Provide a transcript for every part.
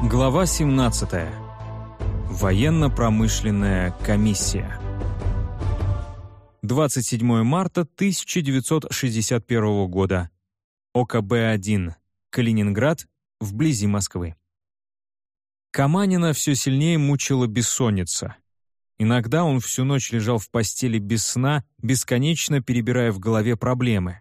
Глава 17. Военно-промышленная комиссия. 27 марта 1961 года. ОКБ-1. Калининград, вблизи Москвы. Каманина все сильнее мучила бессонница. Иногда он всю ночь лежал в постели без сна, бесконечно перебирая в голове проблемы.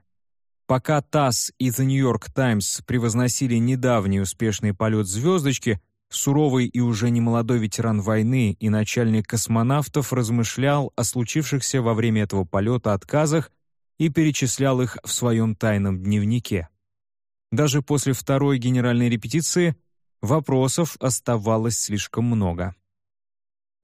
Пока ТАСС и The New York Times превозносили недавний успешный полет «Звездочки», суровый и уже немолодой ветеран войны и начальник космонавтов размышлял о случившихся во время этого полета отказах и перечислял их в своем тайном дневнике. Даже после второй генеральной репетиции вопросов оставалось слишком много.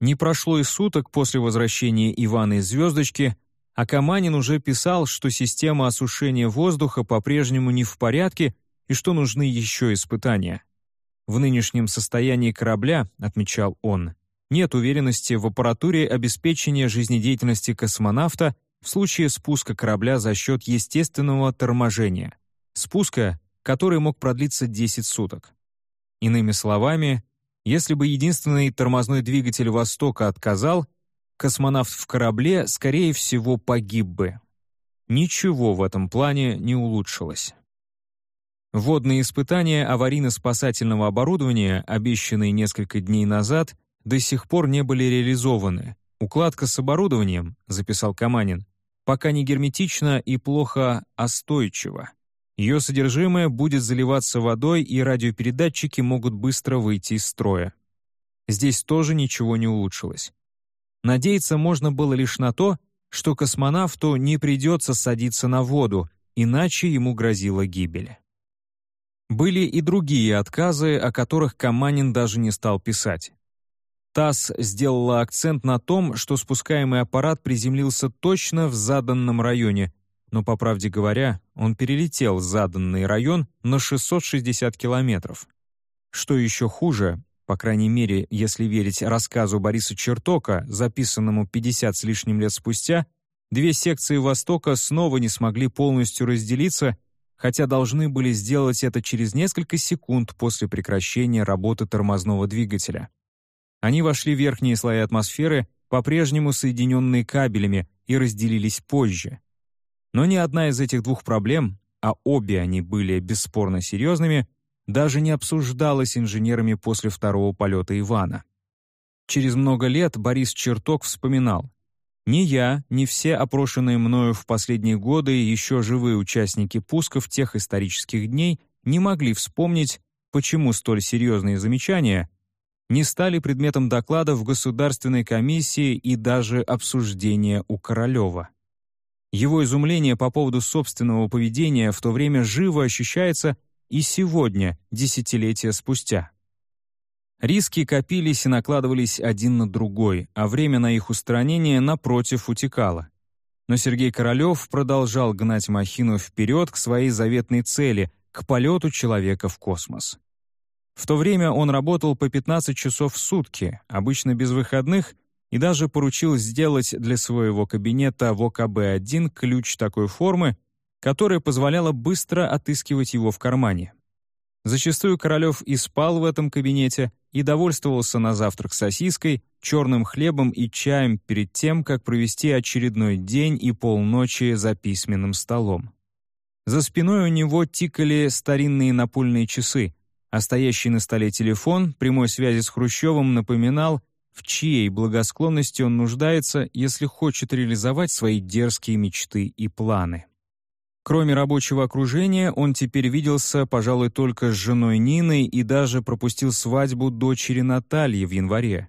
Не прошло и суток после возвращения Ивана из «Звездочки», а Каманин уже писал, что система осушения воздуха по-прежнему не в порядке и что нужны еще испытания. В нынешнем состоянии корабля, отмечал он, нет уверенности в аппаратуре обеспечения жизнедеятельности космонавта в случае спуска корабля за счет естественного торможения, спуска, который мог продлиться 10 суток. Иными словами, если бы единственный тормозной двигатель «Востока» отказал, космонавт в корабле, скорее всего, погиб бы. Ничего в этом плане не улучшилось. Водные испытания аварийно-спасательного оборудования, обещанные несколько дней назад, до сих пор не были реализованы. Укладка с оборудованием, записал Каманин, пока не герметична и плохо остойчива. Ее содержимое будет заливаться водой, и радиопередатчики могут быстро выйти из строя. Здесь тоже ничего не улучшилось. Надеяться можно было лишь на то, что космонавту не придется садиться на воду, иначе ему грозила гибель. Были и другие отказы, о которых Каманин даже не стал писать. ТАСС сделала акцент на том, что спускаемый аппарат приземлился точно в заданном районе, но, по правде говоря, он перелетел заданный район на 660 километров. Что еще хуже, по крайней мере, если верить рассказу Бориса Чертока, записанному 50 с лишним лет спустя, две секции Востока снова не смогли полностью разделиться, хотя должны были сделать это через несколько секунд после прекращения работы тормозного двигателя. Они вошли в верхние слои атмосферы, по-прежнему соединенные кабелями, и разделились позже. Но ни одна из этих двух проблем, а обе они были бесспорно серьезными, даже не обсуждалась инженерами после второго полета Ивана. Через много лет Борис Черток вспоминал, «Ни я, ни все опрошенные мною в последние годы еще живые участники пусков тех исторических дней не могли вспомнить, почему столь серьезные замечания не стали предметом доклада в Государственной комиссии и даже обсуждения у Королева. Его изумление по поводу собственного поведения в то время живо ощущается и сегодня, десятилетия спустя. Риски копились и накладывались один на другой, а время на их устранение, напротив, утекало. Но Сергей Королёв продолжал гнать махину вперед к своей заветной цели — к полету человека в космос. В то время он работал по 15 часов в сутки, обычно без выходных, и даже поручил сделать для своего кабинета в ОКБ-1 ключ такой формы, которая позволяла быстро отыскивать его в кармане. Зачастую Королев и спал в этом кабинете и довольствовался на завтрак сосиской, черным хлебом и чаем перед тем, как провести очередной день и полночи за письменным столом. За спиной у него тикали старинные напольные часы, а стоящий на столе телефон прямой связи с Хрущевым напоминал, в чьей благосклонности он нуждается, если хочет реализовать свои дерзкие мечты и планы. Кроме рабочего окружения, он теперь виделся, пожалуй, только с женой Ниной и даже пропустил свадьбу дочери Натальи в январе.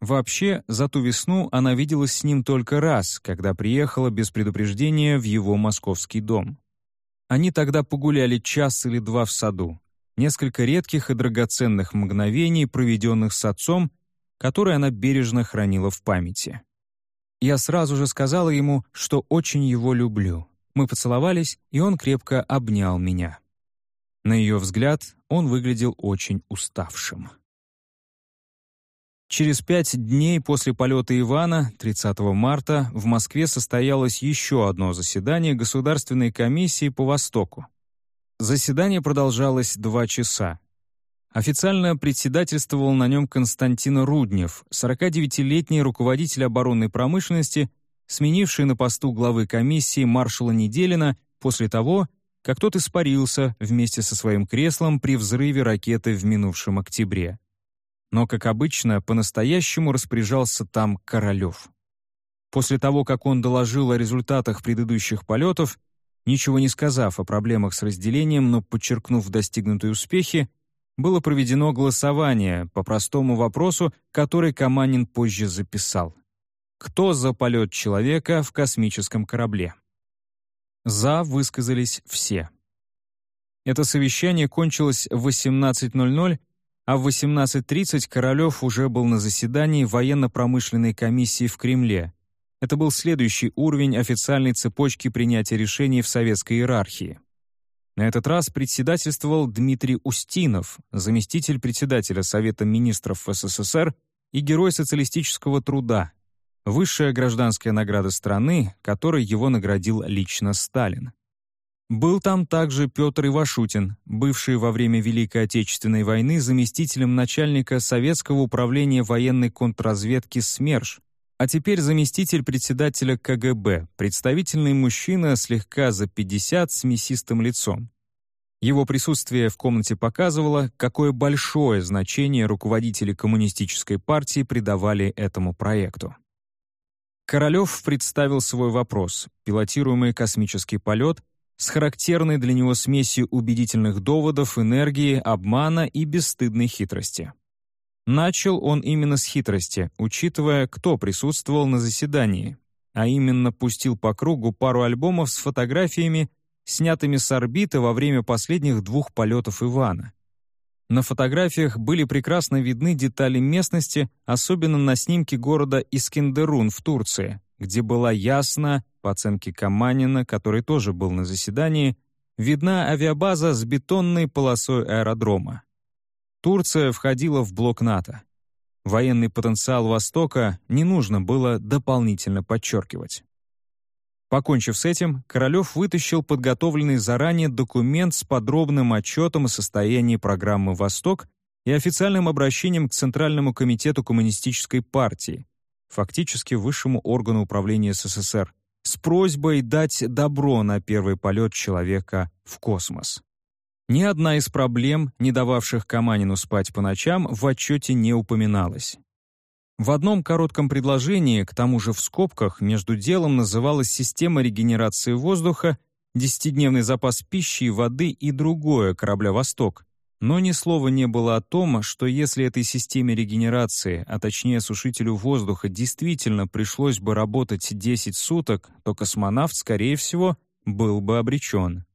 Вообще, за ту весну она виделась с ним только раз, когда приехала без предупреждения в его московский дом. Они тогда погуляли час или два в саду. Несколько редких и драгоценных мгновений, проведенных с отцом, которые она бережно хранила в памяти. Я сразу же сказала ему, что очень его люблю. Мы поцеловались, и он крепко обнял меня. На ее взгляд он выглядел очень уставшим. Через пять дней после полета Ивана, 30 марта, в Москве состоялось еще одно заседание Государственной комиссии по Востоку. Заседание продолжалось два часа. Официально председательствовал на нем Константин Руднев, 49-летний руководитель оборонной промышленности, сменивший на посту главы комиссии маршала Неделина после того, как тот испарился вместе со своим креслом при взрыве ракеты в минувшем октябре. Но, как обычно, по-настоящему распоряжался там Королев. После того, как он доложил о результатах предыдущих полетов, ничего не сказав о проблемах с разделением, но подчеркнув достигнутые успехи, было проведено голосование по простому вопросу, который Каманин позже записал. Кто за полет человека в космическом корабле? «За» высказались все. Это совещание кончилось в 18.00, а в 18.30 Королев уже был на заседании военно-промышленной комиссии в Кремле. Это был следующий уровень официальной цепочки принятия решений в советской иерархии. На этот раз председательствовал Дмитрий Устинов, заместитель председателя Совета министров СССР и герой социалистического труда, высшая гражданская награда страны, которой его наградил лично Сталин. Был там также Петр Ивашутин, бывший во время Великой Отечественной войны заместителем начальника Советского управления военной контрразведки СМЕРШ, а теперь заместитель председателя КГБ, представительный мужчина слегка за 50 с мясистым лицом. Его присутствие в комнате показывало, какое большое значение руководители коммунистической партии придавали этому проекту. Королев представил свой вопрос, пилотируемый космический полет, с характерной для него смесью убедительных доводов, энергии, обмана и бесстыдной хитрости. Начал он именно с хитрости, учитывая, кто присутствовал на заседании, а именно пустил по кругу пару альбомов с фотографиями, снятыми с орбиты во время последних двух полетов Ивана. На фотографиях были прекрасно видны детали местности, особенно на снимке города Искендерун в Турции, где была ясно, по оценке Каманина, который тоже был на заседании, видна авиабаза с бетонной полосой аэродрома. Турция входила в блок НАТО. Военный потенциал Востока не нужно было дополнительно подчеркивать. Покончив с этим, Королев вытащил подготовленный заранее документ с подробным отчетом о состоянии программы «Восток» и официальным обращением к Центральному комитету Коммунистической партии, фактически высшему органу управления СССР, с просьбой дать добро на первый полет человека в космос. Ни одна из проблем, не дававших Каманину спать по ночам, в отчете не упоминалась. В одном коротком предложении, к тому же в скобках, между делом называлась система регенерации воздуха, десятидневный запас пищи и воды и другое корабля «Восток». Но ни слова не было о том, что если этой системе регенерации, а точнее сушителю воздуха, действительно пришлось бы работать 10 суток, то космонавт, скорее всего, был бы обречен.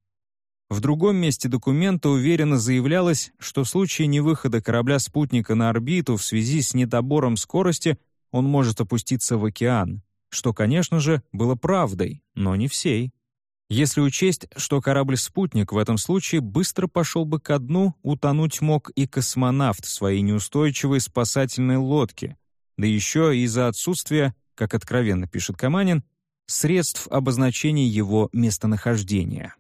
В другом месте документа уверенно заявлялось, что в случае невыхода корабля-спутника на орбиту в связи с недобором скорости он может опуститься в океан, что, конечно же, было правдой, но не всей. Если учесть, что корабль-спутник в этом случае быстро пошел бы ко дну, утонуть мог и космонавт в своей неустойчивой спасательной лодке, да еще из-за отсутствия, как откровенно пишет Каманин, средств обозначения его местонахождения.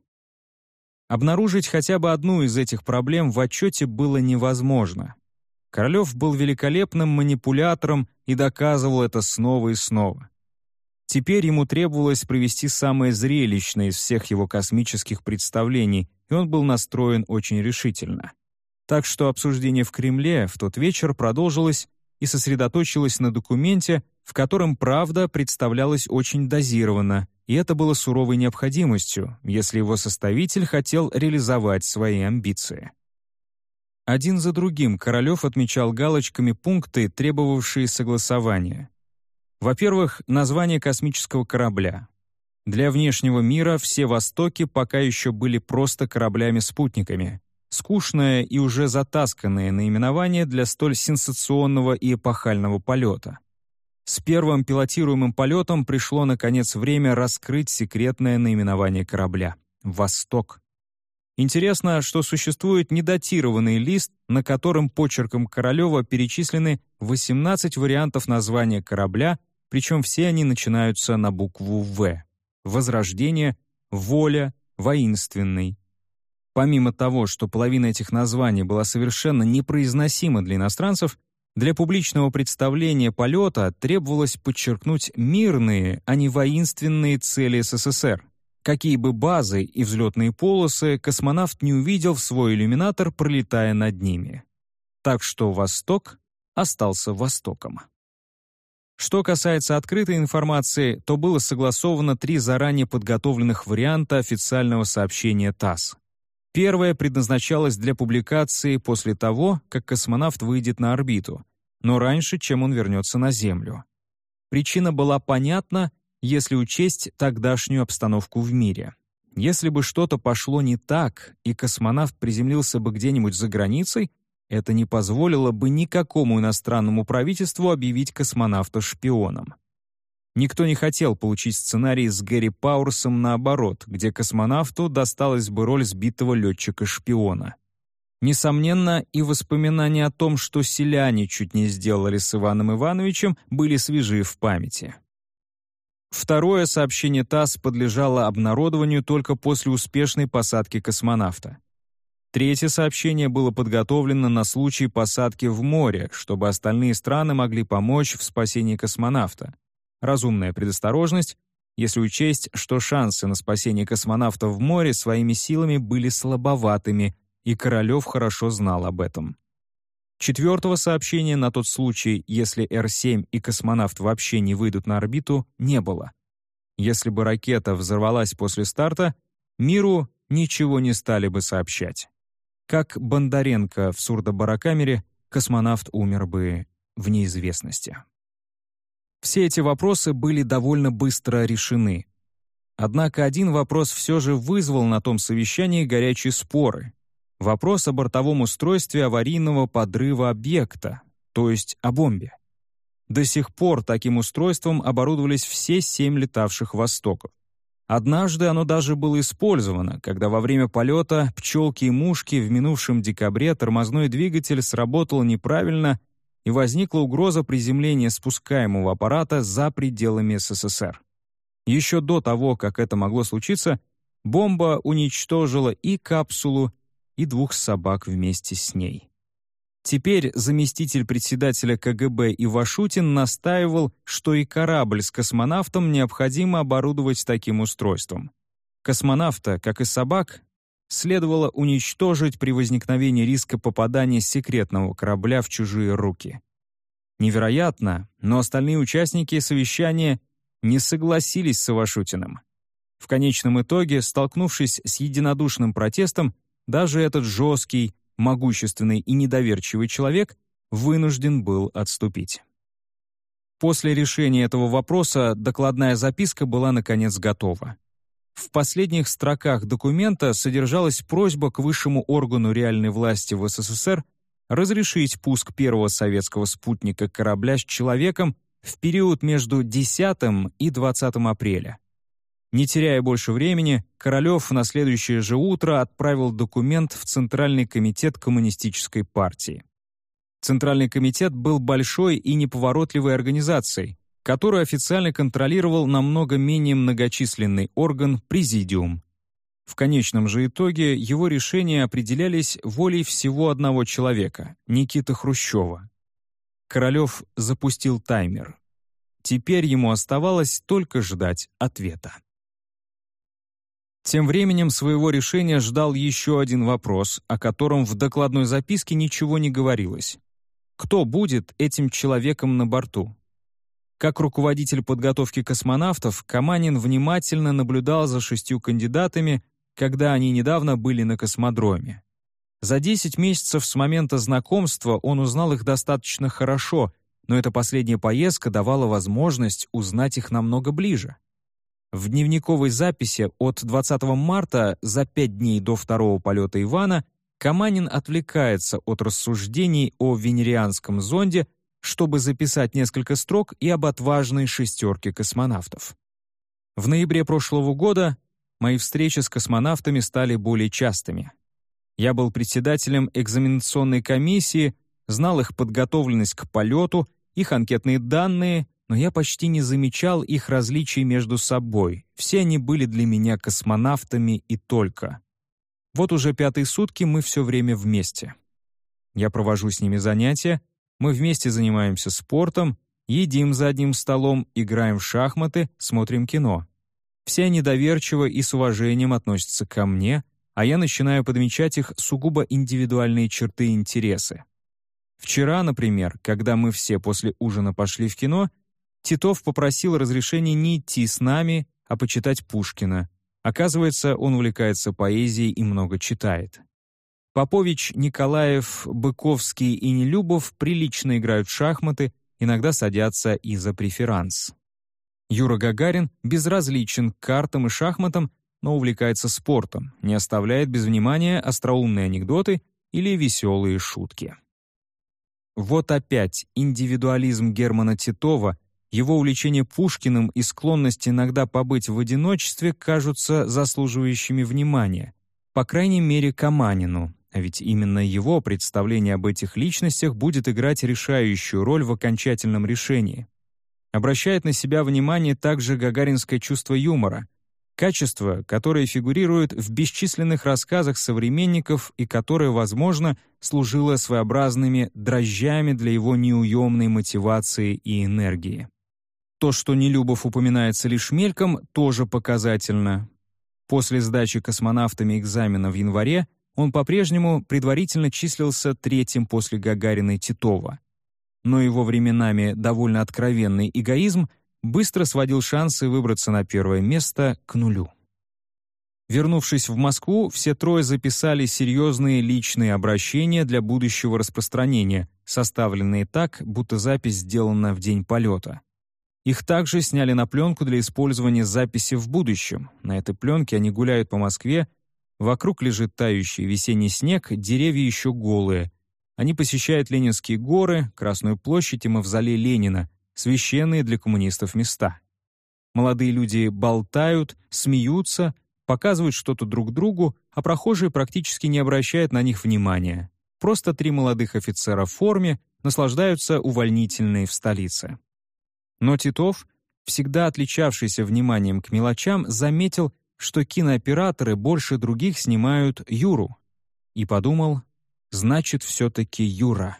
Обнаружить хотя бы одну из этих проблем в отчете было невозможно. Королев был великолепным манипулятором и доказывал это снова и снова. Теперь ему требовалось провести самое зрелищное из всех его космических представлений, и он был настроен очень решительно. Так что обсуждение в Кремле в тот вечер продолжилось и сосредоточилось на документе, в котором правда представлялась очень дозированно, и это было суровой необходимостью, если его составитель хотел реализовать свои амбиции. Один за другим Королев отмечал галочками пункты, требовавшие согласования. Во-первых, название космического корабля. Для внешнего мира все «Востоки» пока еще были просто кораблями-спутниками. Скучное и уже затасканное наименование для столь сенсационного и эпохального полета. С первым пилотируемым полетом пришло, наконец, время раскрыть секретное наименование корабля — «Восток». Интересно, что существует недатированный лист, на котором почерком Королева перечислены 18 вариантов названия корабля, причем все они начинаются на букву «В». Возрождение, воля, воинственный. Помимо того, что половина этих названий была совершенно непроизносима для иностранцев, для публичного представления полета требовалось подчеркнуть мирные, а не воинственные цели СССР. Какие бы базы и взлетные полосы космонавт не увидел в свой иллюминатор, пролетая над ними. Так что Восток остался Востоком. Что касается открытой информации, то было согласовано три заранее подготовленных варианта официального сообщения ТАСС. Первое предназначалось для публикации после того, как космонавт выйдет на орбиту, но раньше, чем он вернется на Землю. Причина была понятна, если учесть тогдашнюю обстановку в мире. Если бы что-то пошло не так, и космонавт приземлился бы где-нибудь за границей, это не позволило бы никакому иностранному правительству объявить космонавта шпионом. Никто не хотел получить сценарий с Гэри Пауэрсом наоборот, где космонавту досталась бы роль сбитого летчика-шпиона. Несомненно, и воспоминания о том, что селяне чуть не сделали с Иваном Ивановичем, были свежи в памяти. Второе сообщение ТАСС подлежало обнародованию только после успешной посадки космонавта. Третье сообщение было подготовлено на случай посадки в море, чтобы остальные страны могли помочь в спасении космонавта. Разумная предосторожность, если учесть, что шансы на спасение космонавта в море своими силами были слабоватыми, и Королёв хорошо знал об этом. Четвертого сообщения на тот случай, если Р-7 и космонавт вообще не выйдут на орбиту, не было. Если бы ракета взорвалась после старта, миру ничего не стали бы сообщать. Как Бондаренко в сурдобарокамере, космонавт умер бы в неизвестности. Все эти вопросы были довольно быстро решены. Однако один вопрос все же вызвал на том совещании горячие споры. Вопрос о бортовом устройстве аварийного подрыва объекта, то есть о бомбе. До сих пор таким устройством оборудовались все семь летавших «Востоков». Однажды оно даже было использовано, когда во время полета пчелки и мушки в минувшем декабре тормозной двигатель сработал неправильно и возникла угроза приземления спускаемого аппарата за пределами СССР. Еще до того, как это могло случиться, бомба уничтожила и капсулу, и двух собак вместе с ней. Теперь заместитель председателя КГБ Ивашутин настаивал, что и корабль с космонавтом необходимо оборудовать таким устройством. Космонавта, как и собак, следовало уничтожить при возникновении риска попадания секретного корабля в чужие руки. Невероятно, но остальные участники совещания не согласились с Ивашутиным. В конечном итоге, столкнувшись с единодушным протестом, даже этот жесткий, могущественный и недоверчивый человек вынужден был отступить. После решения этого вопроса докладная записка была наконец готова. В последних строках документа содержалась просьба к высшему органу реальной власти в СССР разрешить пуск первого советского спутника корабля с человеком в период между 10 и 20 апреля. Не теряя больше времени, Королёв на следующее же утро отправил документ в Центральный комитет Коммунистической партии. Центральный комитет был большой и неповоротливой организацией, которую официально контролировал намного менее многочисленный орган «Президиум». В конечном же итоге его решения определялись волей всего одного человека — Никиты Хрущева. Королёв запустил таймер. Теперь ему оставалось только ждать ответа. Тем временем своего решения ждал еще один вопрос, о котором в докладной записке ничего не говорилось. Кто будет этим человеком на борту? Как руководитель подготовки космонавтов, Каманин внимательно наблюдал за шестью кандидатами, когда они недавно были на космодроме. За 10 месяцев с момента знакомства он узнал их достаточно хорошо, но эта последняя поездка давала возможность узнать их намного ближе. В дневниковой записи от 20 марта, за пять дней до второго полета Ивана, Каманин отвлекается от рассуждений о венерианском зонде, чтобы записать несколько строк и об отважной шестерке космонавтов. В ноябре прошлого года мои встречи с космонавтами стали более частыми. Я был председателем экзаменационной комиссии, знал их подготовленность к полету, их анкетные данные но я почти не замечал их различий между собой. Все они были для меня космонавтами и только. Вот уже пятые сутки мы все время вместе. Я провожу с ними занятия, мы вместе занимаемся спортом, едим за одним столом, играем в шахматы, смотрим кино. Все они доверчиво и с уважением относятся ко мне, а я начинаю подмечать их сугубо индивидуальные черты и интересы. Вчера, например, когда мы все после ужина пошли в кино, Титов попросил разрешения не идти с нами, а почитать Пушкина. Оказывается, он увлекается поэзией и много читает. Попович, Николаев, Быковский и Нелюбов прилично играют в шахматы, иногда садятся и за преферанс. Юра Гагарин безразличен к картам и шахматам, но увлекается спортом, не оставляет без внимания остроумные анекдоты или веселые шутки. Вот опять индивидуализм Германа Титова, его увлечение Пушкиным и склонность иногда побыть в одиночестве кажутся заслуживающими внимания, по крайней мере, Каманину, а ведь именно его представление об этих личностях будет играть решающую роль в окончательном решении. Обращает на себя внимание также гагаринское чувство юмора, качество, которое фигурирует в бесчисленных рассказах современников и которое, возможно, служило своеобразными дрожжами для его неуемной мотивации и энергии. То, что Нелюбов упоминается лишь мельком, тоже показательно. После сдачи космонавтами экзамена в январе он по-прежнему предварительно числился третьим после Гагарина и Титова но его временами довольно откровенный эгоизм быстро сводил шансы выбраться на первое место к нулю. Вернувшись в Москву, все трое записали серьезные личные обращения для будущего распространения, составленные так, будто запись сделана в день полета. Их также сняли на пленку для использования записи в будущем. На этой пленке они гуляют по Москве, вокруг лежит тающий весенний снег, деревья еще голые, они посещают Ленинские горы, Красную площадь и Мавзолей Ленина, священные для коммунистов места. Молодые люди болтают, смеются, показывают что-то друг другу, а прохожие практически не обращают на них внимания. Просто три молодых офицера в форме наслаждаются увольнительной в столице. Но Титов, всегда отличавшийся вниманием к мелочам, заметил, что кинооператоры больше других снимают Юру, и подумал, значит, все-таки Юра.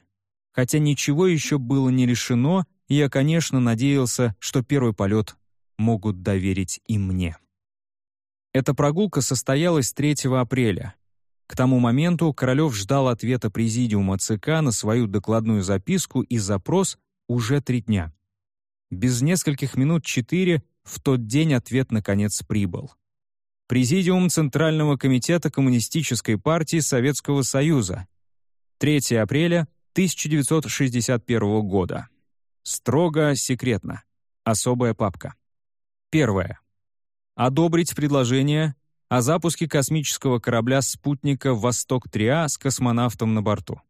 Хотя ничего еще было не решено, я, конечно, надеялся, что первый полет могут доверить и мне. Эта прогулка состоялась 3 апреля. К тому моменту Королев ждал ответа Президиума ЦК на свою докладную записку и запрос уже три дня. Без нескольких минут четыре в тот день ответ наконец прибыл. Президиум Центрального комитета Коммунистической партии Советского Союза 3 апреля 1961 года. Строго секретно. Особая папка. Первое. Одобрить предложение о запуске космического корабля-спутника «Восток-3А» с космонавтом на борту.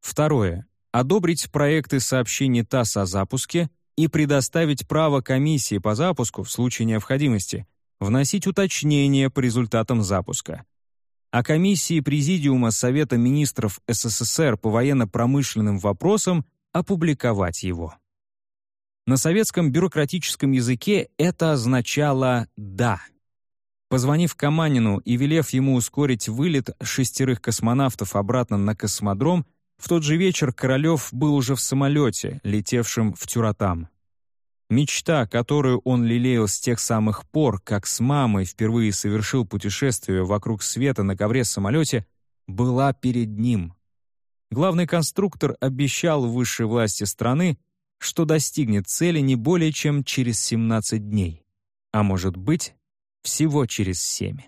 Второе. Одобрить проекты сообщений ТАСС о запуске и предоставить право комиссии по запуску в случае необходимости вносить уточнения по результатам запуска, а комиссии Президиума Совета министров СССР по военно-промышленным вопросам опубликовать его. На советском бюрократическом языке это означало «да». Позвонив Каманину и велев ему ускорить вылет шестерых космонавтов обратно на космодром, в тот же вечер Королев был уже в самолете, летевшем в Тюратам. Мечта, которую он лелеял с тех самых пор, как с мамой впервые совершил путешествие вокруг света на ковре-самолете, была перед ним. Главный конструктор обещал высшей власти страны, что достигнет цели не более чем через 17 дней, а может быть, всего через 7.